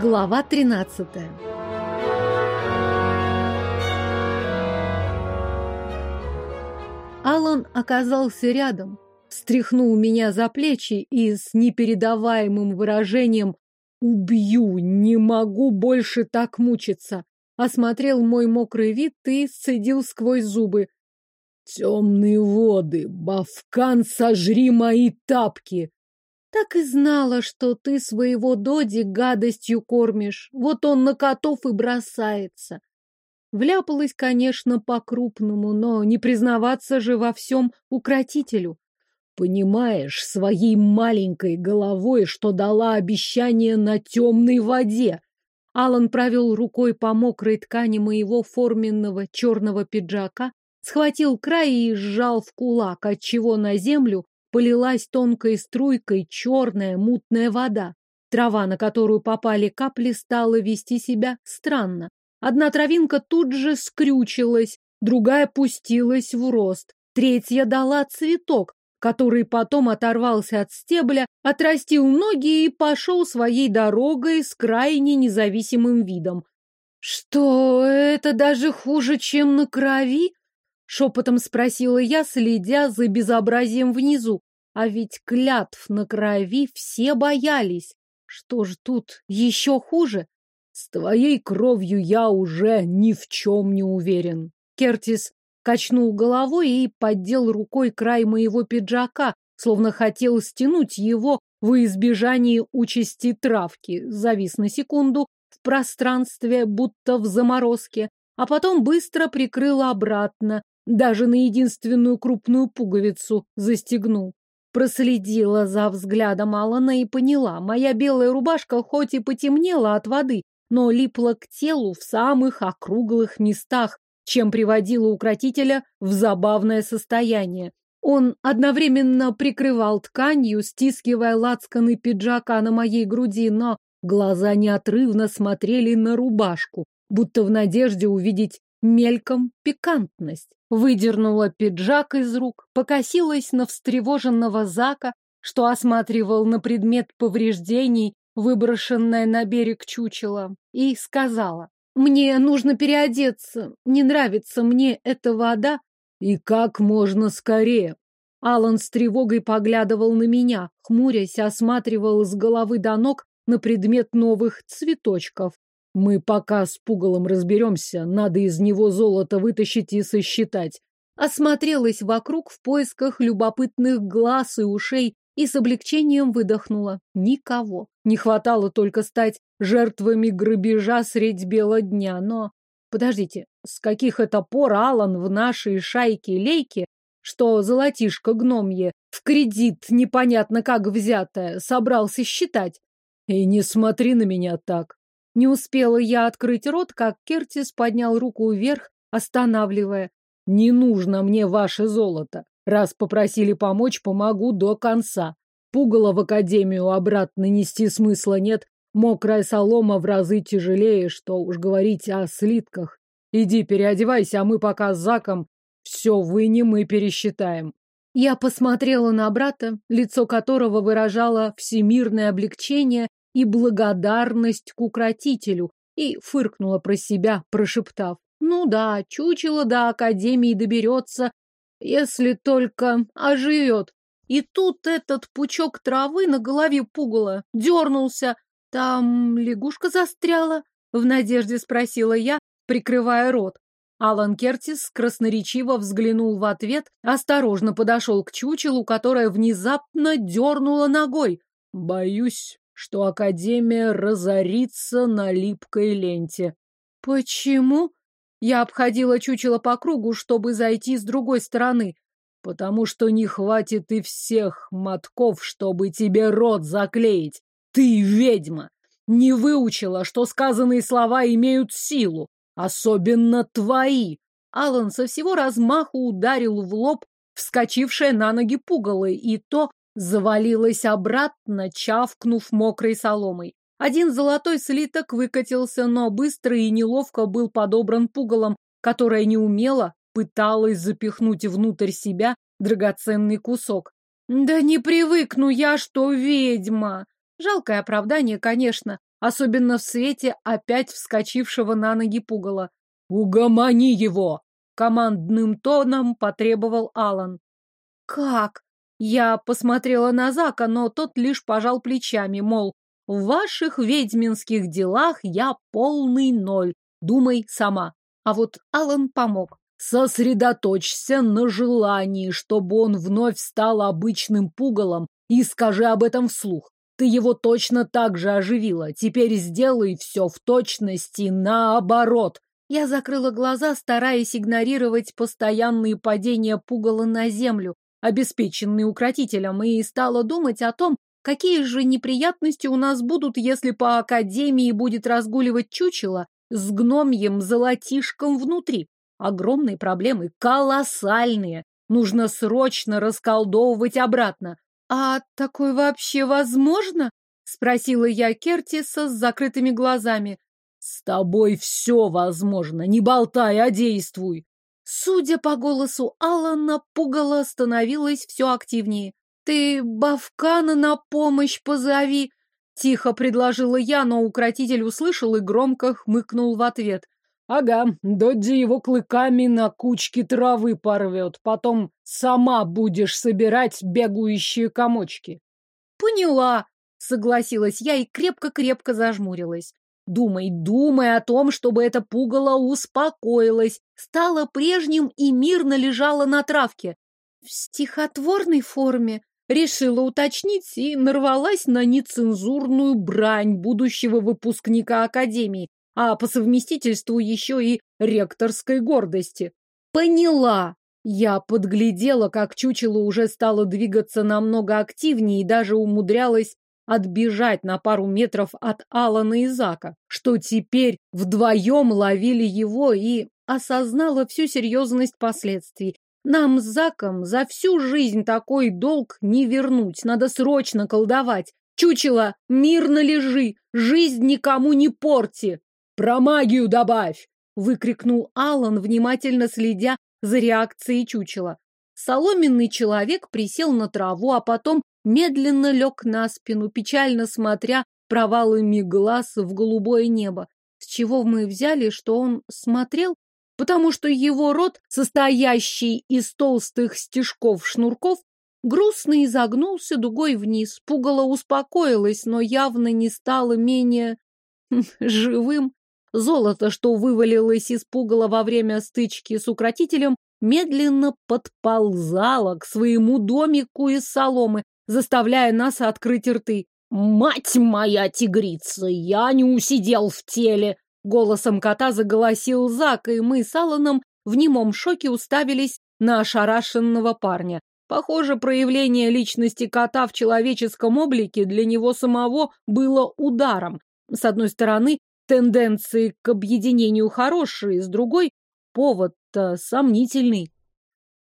Глава 13 Алан оказался рядом, встряхнул меня за плечи и с непередаваемым выражением «Убью! Не могу больше так мучиться!» осмотрел мой мокрый вид и сцедил сквозь зубы. «Темные воды! Бавкан, сожри мои тапки!» Так и знала, что ты своего Доди гадостью кормишь. Вот он на котов и бросается. Вляпалась, конечно, по-крупному, но не признаваться же во всем укротителю. Понимаешь своей маленькой головой, что дала обещание на темной воде. Алан провел рукой по мокрой ткани моего форменного черного пиджака, схватил край и сжал в кулак, отчего на землю полилась тонкой струйкой черная мутная вода. Трава, на которую попали капли, стала вести себя странно. Одна травинка тут же скрючилась, другая пустилась в рост, третья дала цветок, который потом оторвался от стебля, отрастил ноги и пошел своей дорогой с крайне независимым видом. «Что, это даже хуже, чем на крови?» — шепотом спросила я, следя за безобразием внизу. А ведь клятв на крови все боялись. Что ж тут еще хуже? С твоей кровью я уже ни в чем не уверен. Кертис качнул головой и поддел рукой край моего пиджака, словно хотел стянуть его во избежание участи травки. Завис на секунду в пространстве, будто в заморозке, а потом быстро прикрыл обратно, даже на единственную крупную пуговицу застегнул. Проследила за взглядом Алана и поняла, моя белая рубашка хоть и потемнела от воды, но липла к телу в самых округлых местах, чем приводила укротителя в забавное состояние. Он одновременно прикрывал тканью, стискивая лацканы пиджака на моей груди, но глаза неотрывно смотрели на рубашку, будто в надежде увидеть мельком пикантность. Выдернула пиджак из рук, покосилась на встревоженного Зака, что осматривал на предмет повреждений, выброшенное на берег чучело, и сказала, «Мне нужно переодеться, не нравится мне эта вода». «И как можно скорее?» Алан с тревогой поглядывал на меня, хмурясь, осматривал с головы до ног на предмет новых цветочков. Мы пока с пугалом разберемся, надо из него золото вытащить и сосчитать. Осмотрелась вокруг в поисках любопытных глаз и ушей и с облегчением выдохнула. Никого. Не хватало только стать жертвами грабежа средь бела дня, но... Подождите, с каких это пор Алан в нашей шайке-лейке, что золотишко гномье в кредит непонятно как взятое, собрался считать? И не смотри на меня так. Не успела я открыть рот, как Кертис поднял руку вверх, останавливая. «Не нужно мне ваше золото. Раз попросили помочь, помогу до конца. Пугало в академию обратно нести смысла нет. Мокрая солома в разы тяжелее, что уж говорить о слитках. Иди переодевайся, а мы пока с Заком все вынем и пересчитаем». Я посмотрела на брата, лицо которого выражало всемирное облегчение и благодарность к укротителю, и фыркнула про себя, прошептав. Ну да, чучело до Академии доберется, если только оживет. И тут этот пучок травы на голове пугала дернулся. Там лягушка застряла? В надежде спросила я, прикрывая рот. Алан Кертис красноречиво взглянул в ответ, осторожно подошел к чучелу, которое внезапно дернуло ногой. Боюсь, что Академия разорится на липкой ленте. Почему? Я обходила чучело по кругу, чтобы зайти с другой стороны. Потому что не хватит и всех мотков, чтобы тебе рот заклеить. Ты ведьма! Не выучила, что сказанные слова имеют силу. Особенно твои. Алан со всего размаху ударил в лоб вскочившее на ноги пугало, и то завалилась обратно, чавкнув мокрой соломой. Один золотой слиток выкатился, но быстро и неловко был подобран пугалом, которое неумело пыталась запихнуть внутрь себя драгоценный кусок. «Да не привыкну я, что ведьма!» Жалкое оправдание, конечно, особенно в свете опять вскочившего на ноги пугала. «Угомони его!» — командным тоном потребовал Алан. «Как?» Я посмотрела на Зака, но тот лишь пожал плечами, мол, в ваших ведьминских делах я полный ноль. Думай сама. А вот Алан помог. Сосредоточься на желании, чтобы он вновь стал обычным пугалом, и скажи об этом вслух. Ты его точно так же оживила. Теперь сделай все в точности наоборот. Я закрыла глаза, стараясь игнорировать постоянные падения пугала на землю, обеспеченные укротителем, и стала думать о том, какие же неприятности у нас будут, если по академии будет разгуливать чучело с гномьем золотишком внутри. Огромные проблемы, колоссальные. Нужно срочно расколдовывать обратно. А такое вообще возможно? Спросила я Кертиса с закрытыми глазами. С тобой все возможно. Не болтай, а действуй. Судя по голосу Алана, пугало становилось все активнее. «Ты Бавкана на помощь позови!» Тихо предложила я, но укротитель услышал и громко хмыкнул в ответ. Ага, Додди его клыками на кучке травы порвет, потом сама будешь собирать бегающие комочки. Поняла, согласилась я и крепко-крепко зажмурилась. Думай, думай о том, чтобы это пугало успокоилось, стало прежним и мирно лежало на травке. В стихотворной форме решила уточнить и нарвалась на нецензурную брань будущего выпускника академии, а по совместительству еще и ректорской гордости. Поняла! Я подглядела, как чучело уже стало двигаться намного активнее и даже умудрялась отбежать на пару метров от Алана и Зака, что теперь вдвоем ловили его и осознала всю серьезность последствий. Нам с Заком за всю жизнь такой долг не вернуть, надо срочно колдовать. Чучело, мирно лежи, жизнь никому не порти. «Про магию добавь!» — выкрикнул Алан, внимательно следя за реакцией чучела. Соломенный человек присел на траву, а потом медленно лег на спину, печально смотря провалами глаз в голубое небо. С чего мы взяли, что он смотрел? Потому что его рот, состоящий из толстых стежков-шнурков, грустно изогнулся дугой вниз. Пугало успокоилось, но явно не стало менее живым. Золото, что вывалилось из пугала во время стычки с укротителем, медленно подползало к своему домику из соломы, заставляя нас открыть рты. «Мать моя тигрица, я не усидел в теле!» Голосом кота заголосил Зак, и мы с Алланом в немом шоке уставились на ошарашенного парня. Похоже, проявление личности кота в человеческом облике для него самого было ударом. С одной стороны, Тенденции к объединению хорошие, с другой повод-то сомнительный.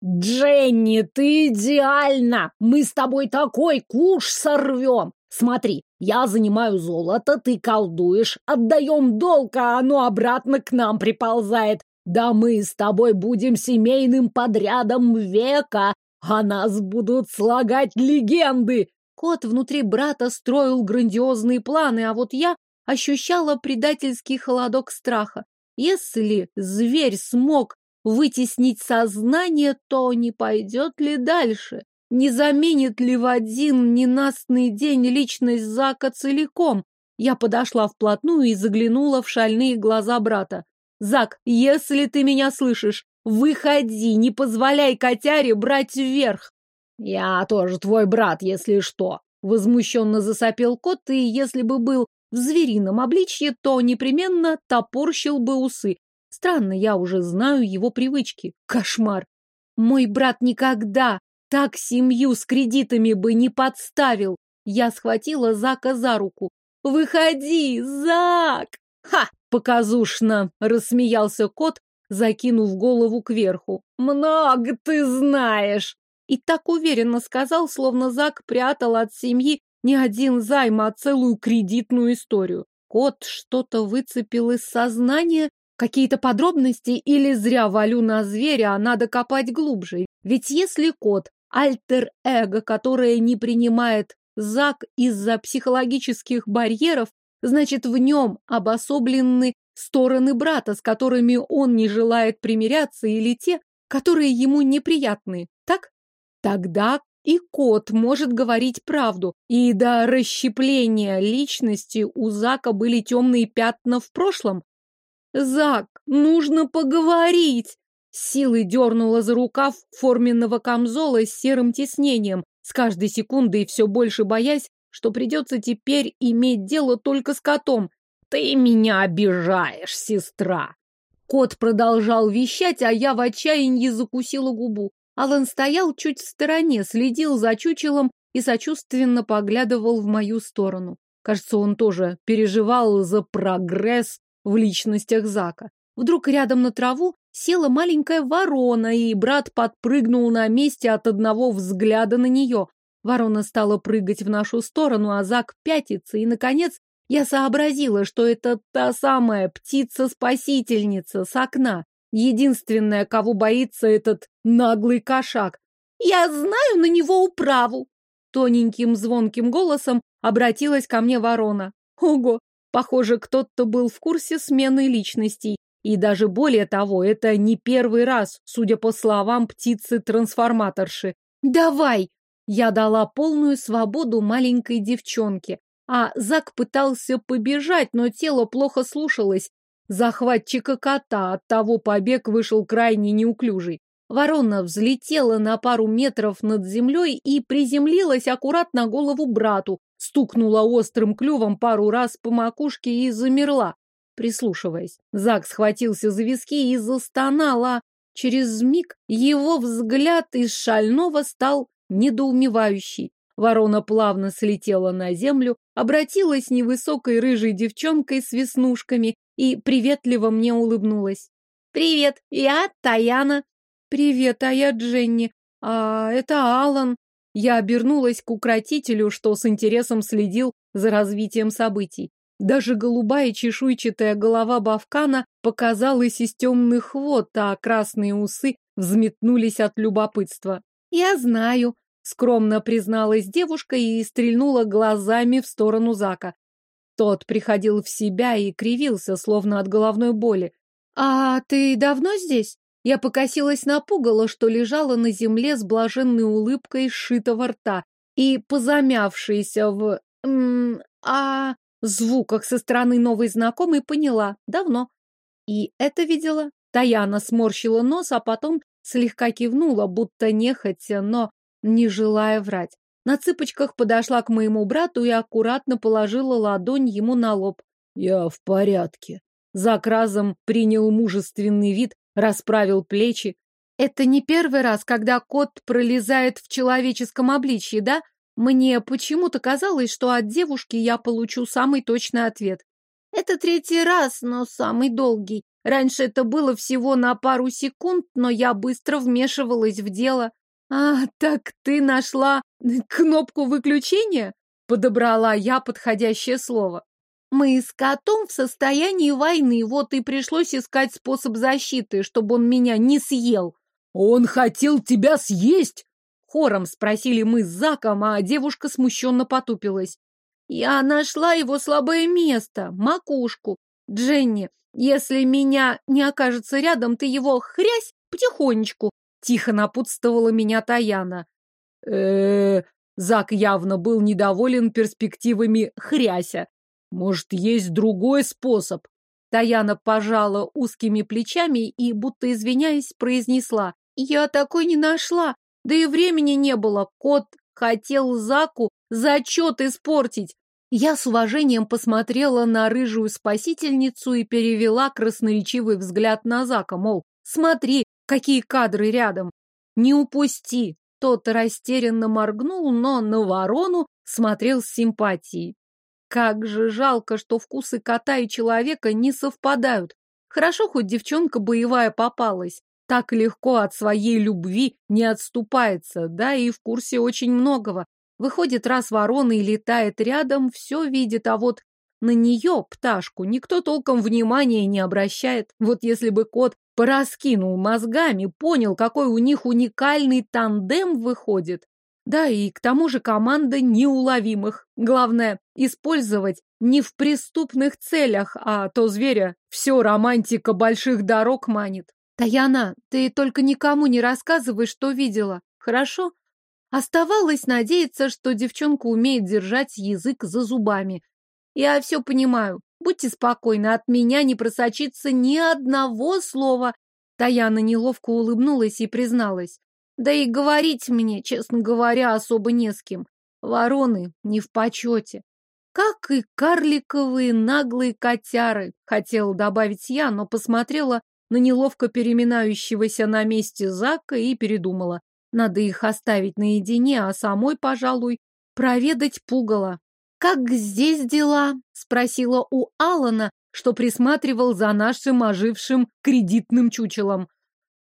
«Дженни, ты идеальна! Мы с тобой такой куш сорвем! Смотри, я занимаю золото, ты колдуешь, отдаем долг, а оно обратно к нам приползает. Да мы с тобой будем семейным подрядом века, а нас будут слагать легенды!» Кот внутри брата строил грандиозные планы, а вот я ощущала предательский холодок страха. Если зверь смог вытеснить сознание, то не пойдет ли дальше? Не заменит ли в один ненастный день личность Зака целиком? Я подошла вплотную и заглянула в шальные глаза брата. «Зак, если ты меня слышишь, выходи, не позволяй котяре брать вверх!» «Я тоже твой брат, если что!» Возмущенно засопел кот, и если бы был в зверином обличье, то непременно топорщил бы усы. Странно, я уже знаю его привычки. Кошмар. Мой брат никогда так семью с кредитами бы не подставил. Я схватила Зака за руку. «Выходи, Зак!» «Ха!» — показушно рассмеялся кот, закинув голову кверху. «Много ты знаешь!» И так уверенно сказал, словно Зак прятал от семьи не один займ, а целую кредитную историю. Кот что-то выцепил из сознания, какие-то подробности или зря валю на зверя, а надо копать глубже. Ведь если кот – альтер-эго, которое не принимает Зак из-за психологических барьеров, Значит, в нем обособлены стороны брата, с которыми он не желает примиряться, или те, которые ему неприятны, так? Тогда и кот может говорить правду, и до расщепления личности у Зака были темные пятна в прошлом. «Зак, нужно поговорить!» силой дернула за рукав форменного камзола с серым тиснением, с каждой секундой все больше боясь, что придется теперь иметь дело только с котом. «Ты меня обижаешь, сестра!» Кот продолжал вещать, а я в отчаянии закусила губу. Алан стоял чуть в стороне, следил за чучелом и сочувственно поглядывал в мою сторону. Кажется, он тоже переживал за прогресс в личностях Зака. Вдруг рядом на траву села маленькая ворона, и брат подпрыгнул на месте от одного взгляда на нее. Ворона стала прыгать в нашу сторону, а Зак пятится, и, наконец, я сообразила, что это та самая птица-спасительница с окна, единственная, кого боится этот наглый кошак. «Я знаю на него управу!» Тоненьким звонким голосом обратилась ко мне ворона. Ого, похоже, кто-то был в курсе смены личностей. И даже более того, это не первый раз, судя по словам птицы-трансформаторши. «Давай!» Я дала полную свободу маленькой девчонке, а Зак пытался побежать, но тело плохо слушалось. Захватчика кота, от того побег вышел крайне неуклюжий. Ворона взлетела на пару метров над землей и приземлилась аккуратно на голову брату, стукнула острым клювом пару раз по макушке и замерла прислушиваясь. Зак схватился за виски и застонал, а через миг его взгляд из шального стал недоумевающий. Ворона плавно слетела на землю, обратилась невысокой рыжей девчонкой с веснушками и приветливо мне улыбнулась. «Привет, я Таяна». «Привет, а я Дженни. А это Алан». Я обернулась к укротителю, что с интересом следил за развитием событий. Даже голубая чешуйчатая голова Бавкана показалась из темных вод, а красные усы взметнулись от любопытства. «Я знаю», — скромно призналась девушка и стрельнула глазами в сторону Зака. Тот приходил в себя и кривился, словно от головной боли. «А ты давно здесь?» Я покосилась на пугало, что лежало на земле с блаженной улыбкой сшитого рта и позамявшейся в... М а звуках со стороны новой знакомой поняла. Давно. И это видела. Таяна сморщила нос, а потом слегка кивнула, будто нехотя, но не желая врать. На цыпочках подошла к моему брату и аккуратно положила ладонь ему на лоб. «Я в порядке». Зак разом принял мужественный вид, расправил плечи. «Это не первый раз, когда кот пролезает в человеческом обличье, да?» Мне почему-то казалось, что от девушки я получу самый точный ответ. Это третий раз, но самый долгий. Раньше это было всего на пару секунд, но я быстро вмешивалась в дело. А, так ты нашла кнопку выключения? Подобрала я подходящее слово. Мы с котом в состоянии войны, вот и пришлось искать способ защиты, чтобы он меня не съел. Он хотел тебя съесть? Хором спросили мы с Заком, а девушка смущенно потупилась. Я нашла его слабое место, макушку. Дженни, если меня не окажется рядом, ты его хрясь потихонечку. Тихо напутствовала меня Таяна. э Зак явно был недоволен перспективами хряся. Может, есть другой способ? Таяна пожала узкими плечами и, будто извиняясь, произнесла. Я такой не нашла. Да и времени не было. Кот хотел Заку зачет испортить. Я с уважением посмотрела на рыжую спасительницу и перевела красноречивый взгляд на Зака, мол, смотри, какие кадры рядом. Не упусти. Тот растерянно моргнул, но на ворону смотрел с симпатией. Как же жалко, что вкусы кота и человека не совпадают. Хорошо, хоть девчонка боевая попалась так легко от своей любви не отступается, да и в курсе очень многого. Выходит, раз ворона и летает рядом, все видит, а вот на нее, пташку, никто толком внимания не обращает. Вот если бы кот пораскинул мозгами, понял, какой у них уникальный тандем выходит. Да, и к тому же команда неуловимых. Главное, использовать не в преступных целях, а то зверя все романтика больших дорог манит. Таяна, ты только никому не рассказывай, что видела, хорошо? Оставалось надеяться, что девчонка умеет держать язык за зубами. Я все понимаю. Будьте спокойны, от меня не просочится ни одного слова. Таяна неловко улыбнулась и призналась. Да и говорить мне, честно говоря, особо не с кем. Вороны не в почете. Как и карликовые наглые котяры, хотела добавить я, но посмотрела на неловко переминающегося на месте Зака и передумала. Надо их оставить наедине, а самой, пожалуй, проведать пугало. «Как здесь дела?» — спросила у Алана, что присматривал за нашим ожившим кредитным чучелом.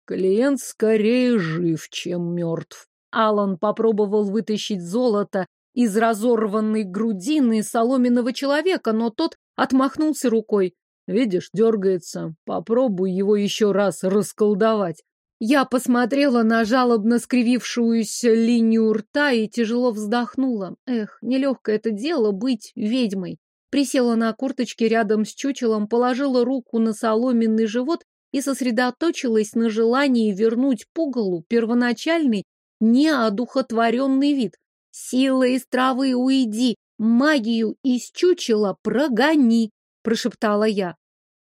Клиент скорее жив, чем мертв. Алан попробовал вытащить золото из разорванной грудины соломенного человека, но тот отмахнулся рукой. Видишь, дергается. Попробуй его еще раз расколдовать. Я посмотрела на жалобно скривившуюся линию рта и тяжело вздохнула. Эх, нелегкое это дело быть ведьмой. Присела на курточке рядом с чучелом, положила руку на соломенный живот и сосредоточилась на желании вернуть пугалу первоначальный неодухотворенный вид. Сила из травы уйди, магию из чучела прогони, прошептала я.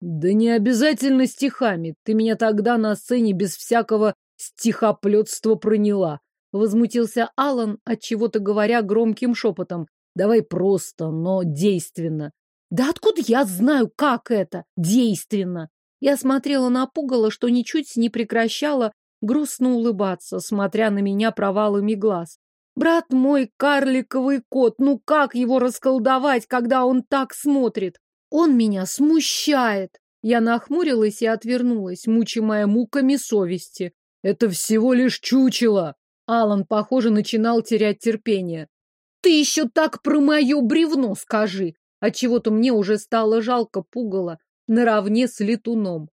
Да не обязательно стихами. Ты меня тогда на сцене без всякого стихоплетства проняла. Возмутился Алан, от чего-то говоря громким шепотом. Давай просто, но действенно. Да откуда я знаю, как это? Действенно. Я смотрела на пугало, что ничуть не прекращало грустно улыбаться, смотря на меня провалами глаз. Брат мой, карликовый кот, ну как его расколдовать, когда он так смотрит? Он меня смущает. Я нахмурилась и отвернулась, мучимая муками совести. Это всего лишь чучело. Алан, похоже, начинал терять терпение. Ты еще так про мое бревно скажи. Отчего-то мне уже стало жалко пугало наравне с летуном.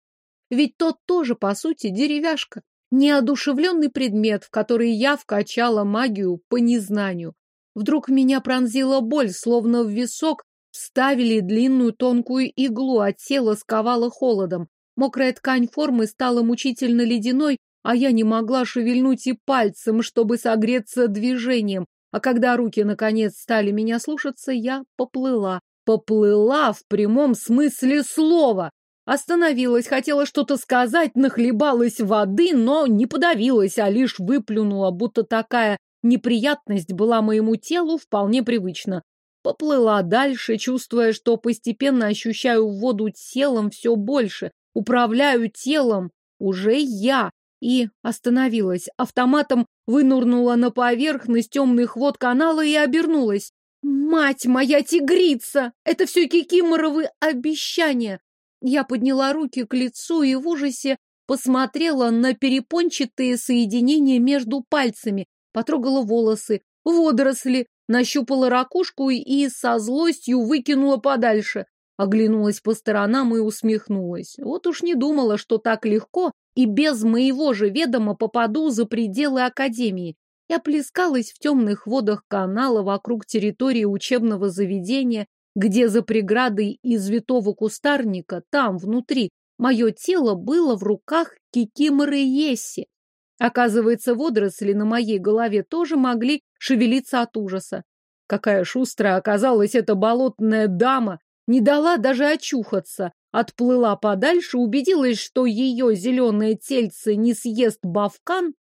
Ведь тот тоже, по сути, деревяшка. Неодушевленный предмет, в который я вкачала магию по незнанию. Вдруг меня пронзила боль, словно в висок вставили длинную тонкую иглу, а тело сковало холодом. Мокрая ткань формы стала мучительно ледяной, а я не могла шевельнуть и пальцем, чтобы согреться движением. А когда руки, наконец, стали меня слушаться, я поплыла. Поплыла в прямом смысле слова. Остановилась, хотела что-то сказать, нахлебалась воды, но не подавилась, а лишь выплюнула, будто такая неприятность была моему телу вполне привычна. Поплыла дальше, чувствуя, что постепенно ощущаю воду телом все больше, управляю телом уже я. И остановилась, автоматом вынурнула на поверхность темных вод канала и обернулась. Мать моя тигрица! Это все кикиморовы обещания! Я подняла руки к лицу и в ужасе посмотрела на перепончатые соединения между пальцами, потрогала волосы, водоросли, нащупала ракушку и со злостью выкинула подальше. Оглянулась по сторонам и усмехнулась. Вот уж не думала, что так легко и без моего же ведома попаду за пределы Академии. Я плескалась в темных водах канала вокруг территории учебного заведения, где за преградой из витого кустарника, там, внутри, мое тело было в руках Кикиморы Есси. Оказывается, водоросли на моей голове тоже могли шевелиться от ужаса. Какая шустрая оказалась эта болотная дама, не дала даже очухаться, отплыла подальше, убедилась, что ее зеленое тельце не съест бавкан,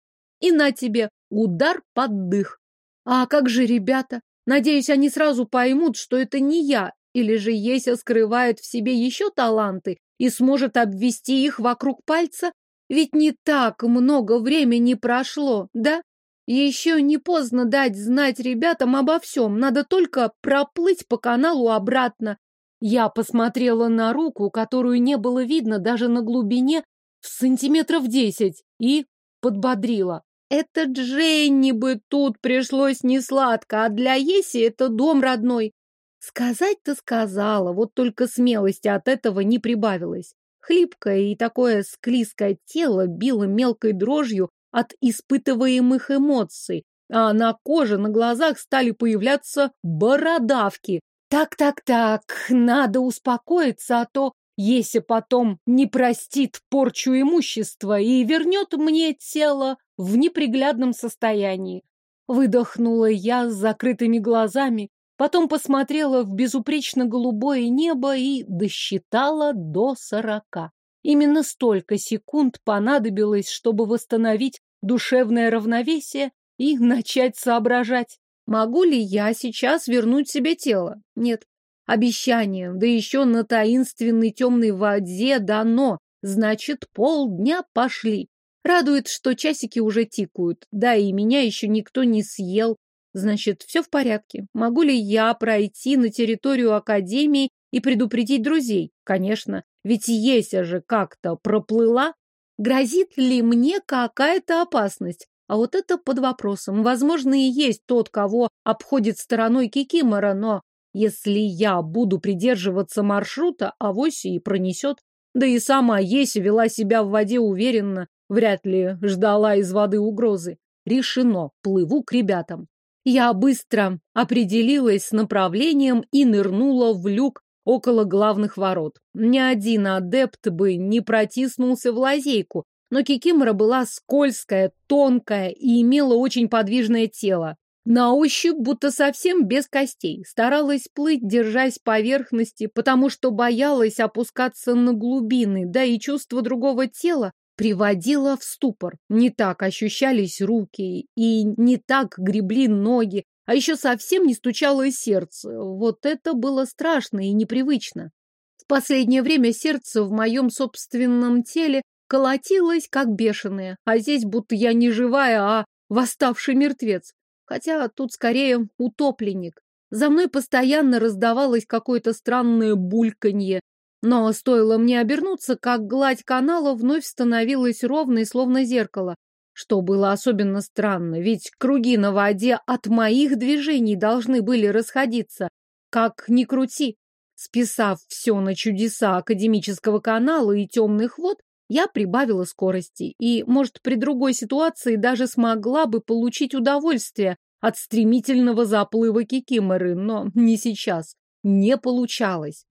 и на тебе удар под дых. А как же ребята? Надеюсь, они сразу поймут, что это не я, или же Еся скрывает в себе еще таланты и сможет обвести их вокруг пальца? Ведь не так много времени прошло, да? Еще не поздно дать знать ребятам обо всем, надо только проплыть по каналу обратно. Я посмотрела на руку, которую не было видно даже на глубине в сантиметров десять, и подбодрила. Это Дженни бы тут пришлось не сладко, а для Еси это дом родной. Сказать-то сказала, вот только смелости от этого не прибавилось. Хлипкое и такое склизкое тело било мелкой дрожью от испытываемых эмоций. а на коже на глазах стали появляться бородавки. Так-так-так, надо успокоиться, а то если потом не простит порчу имущества и вернет мне тело в неприглядном состоянии. Выдохнула я с закрытыми глазами, потом посмотрела в безупречно голубое небо и досчитала до сорока. Именно столько секунд понадобилось, чтобы восстановить душевное равновесие и начать соображать. Могу ли я сейчас вернуть себе тело? Нет. Обещание, да еще на таинственной темной воде дано. Значит, полдня пошли. Радует, что часики уже тикают. Да, и меня еще никто не съел. Значит, все в порядке. Могу ли я пройти на территорию Академии и предупредить друзей? Конечно. Ведь Еся же как-то проплыла. Грозит ли мне какая-то опасность? А вот это под вопросом. Возможно, и есть тот, кого обходит стороной Кикимора, но если я буду придерживаться маршрута, авось и пронесет. Да и сама Еся вела себя в воде уверенно, вряд ли ждала из воды угрозы. Решено, плыву к ребятам. Я быстро определилась с направлением и нырнула в люк около главных ворот. Ни один адепт бы не протиснулся в лазейку, но Кикимора была скользкая, тонкая и имела очень подвижное тело. На ощупь будто совсем без костей. Старалась плыть, держась поверхности, потому что боялась опускаться на глубины, да и чувство другого тела приводило в ступор. Не так ощущались руки и не так гребли ноги, а еще совсем не стучало сердце. Вот это было страшно и непривычно. В последнее время сердце в моем собственном теле колотилась, как бешеная, а здесь будто я не живая, а восставший мертвец. Хотя тут скорее утопленник. За мной постоянно раздавалось какое-то странное бульканье, но стоило мне обернуться, как гладь канала вновь становилась ровной, словно зеркало. Что было особенно странно, ведь круги на воде от моих движений должны были расходиться. Как ни крути. Списав все на чудеса академического канала и темных вод, я прибавила скорости и, может, при другой ситуации даже смогла бы получить удовольствие от стремительного заплыва кикиморы, но не сейчас. Не получалось.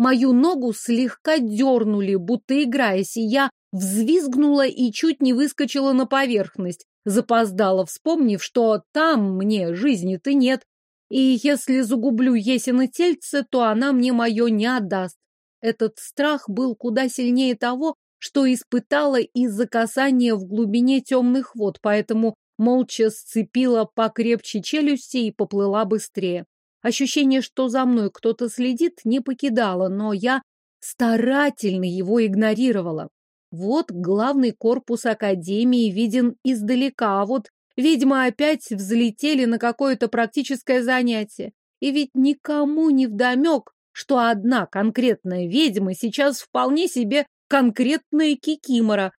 Мою ногу слегка дернули, будто играясь, и я взвизгнула и чуть не выскочила на поверхность, запоздала, вспомнив, что там мне жизни-то нет, и если загублю Есина тельце, то она мне мое не отдаст. Этот страх был куда сильнее того, что испытала из-за касания в глубине темных вод, поэтому молча сцепила покрепче челюсти и поплыла быстрее. Ощущение, что за мной кто-то следит, не покидало, но я старательно его игнорировала. Вот главный корпус Академии виден издалека, а вот ведьмы опять взлетели на какое-то практическое занятие. И ведь никому не вдомек, что одна конкретная ведьма сейчас вполне себе конкретная кикимора.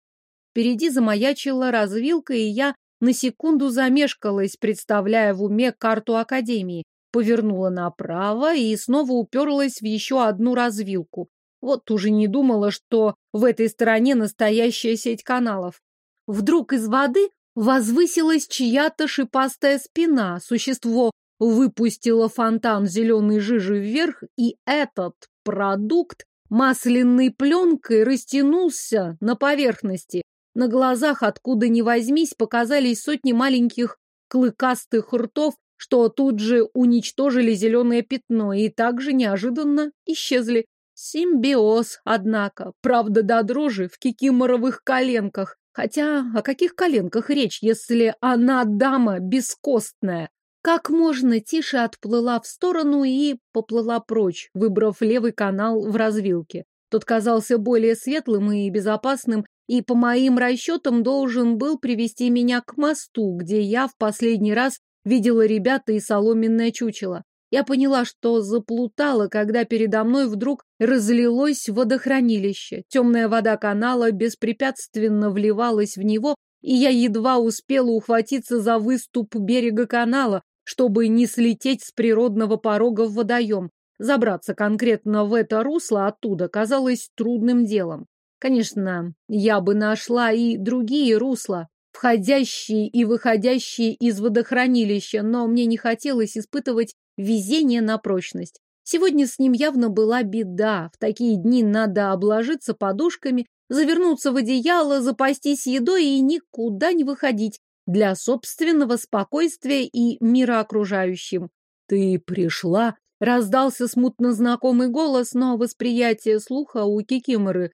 Впереди замаячила развилка, и я на секунду замешкалась, представляя в уме карту Академии. Повернула направо и снова уперлась в еще одну развилку. Вот уже не думала, что в этой стороне настоящая сеть каналов. Вдруг из воды возвысилась чья-то шипастая спина. Существо выпустило фонтан зеленой жижи вверх, и этот продукт масляной пленкой растянулся на поверхности. На глазах, откуда ни возьмись, показались сотни маленьких клыкастых ртов, что тут же уничтожили зеленое пятно и также неожиданно исчезли. Симбиоз, однако, правда до дрожи в кикиморовых коленках. Хотя о каких коленках речь, если она дама бескостная? Как можно тише отплыла в сторону и поплыла прочь, выбрав левый канал в развилке. Тот казался более светлым и безопасным, и по моим расчетам должен был привести меня к мосту, где я в последний раз видела ребята и соломенное чучело. Я поняла, что заплутала, когда передо мной вдруг разлилось водохранилище. Темная вода канала беспрепятственно вливалась в него, и я едва успела ухватиться за выступ берега канала, чтобы не слететь с природного порога в водоем. Забраться конкретно в это русло оттуда казалось трудным делом. Конечно, я бы нашла и другие русла, входящие и выходящие из водохранилища, но мне не хотелось испытывать везение на прочность. Сегодня с ним явно была беда. В такие дни надо обложиться подушками, завернуться в одеяло, запастись едой и никуда не выходить для собственного спокойствия и мира окружающим. «Ты пришла?» — раздался смутно знакомый голос, но восприятие слуха у Кикиморы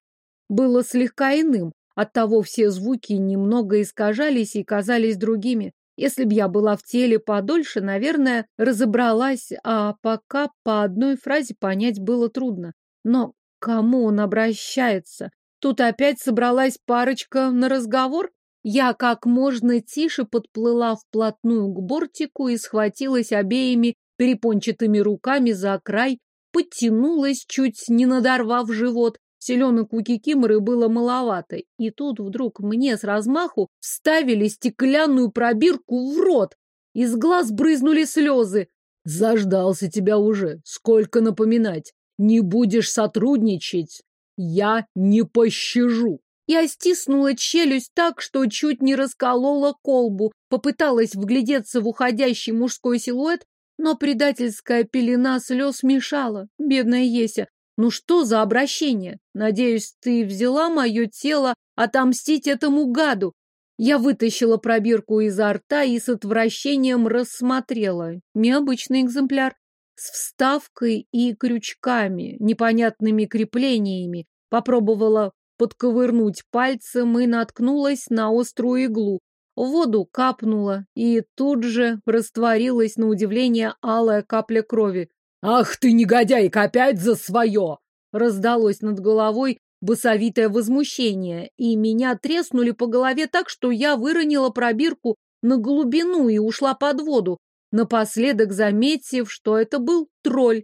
было слегка иным. Оттого все звуки немного искажались и казались другими. Если б я была в теле подольше, наверное, разобралась, а пока по одной фразе понять было трудно. Но к кому он обращается? Тут опять собралась парочка на разговор? Я как можно тише подплыла вплотную к бортику и схватилась обеими перепончатыми руками за край, подтянулась, чуть не надорвав живот, Селенок у кикиморы было маловато, и тут вдруг мне с размаху вставили стеклянную пробирку в рот. Из глаз брызнули слезы. Заждался тебя уже. Сколько напоминать. Не будешь сотрудничать. Я не пощажу. Я стиснула челюсть так, что чуть не расколола колбу, попыталась вглядеться в уходящий мужской силуэт, но предательская пелена слез мешала. Бедная Еся, ну что за обращение? Надеюсь, ты взяла мое тело отомстить этому гаду. Я вытащила пробирку изо рта и с отвращением рассмотрела. Необычный экземпляр. С вставкой и крючками, непонятными креплениями. Попробовала подковырнуть пальцем и наткнулась на острую иглу. В воду капнула, и тут же растворилась на удивление алая капля крови. «Ах ты, негодяйка, опять за свое!» Раздалось над головой басовитое возмущение, и меня треснули по голове так, что я выронила пробирку на глубину и ушла под воду, напоследок заметив, что это был тролль.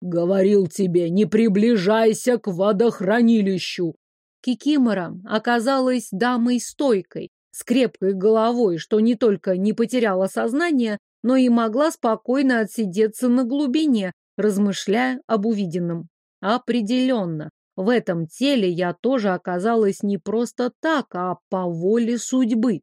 «Говорил тебе, не приближайся к водохранилищу!» Кикимора оказалась дамой стойкой, с крепкой головой, что не только не потеряла сознание, но и могла спокойно отсидеться на глубине, размышляя об увиденном. Определенно, в этом теле я тоже оказалась не просто так, а по воле судьбы.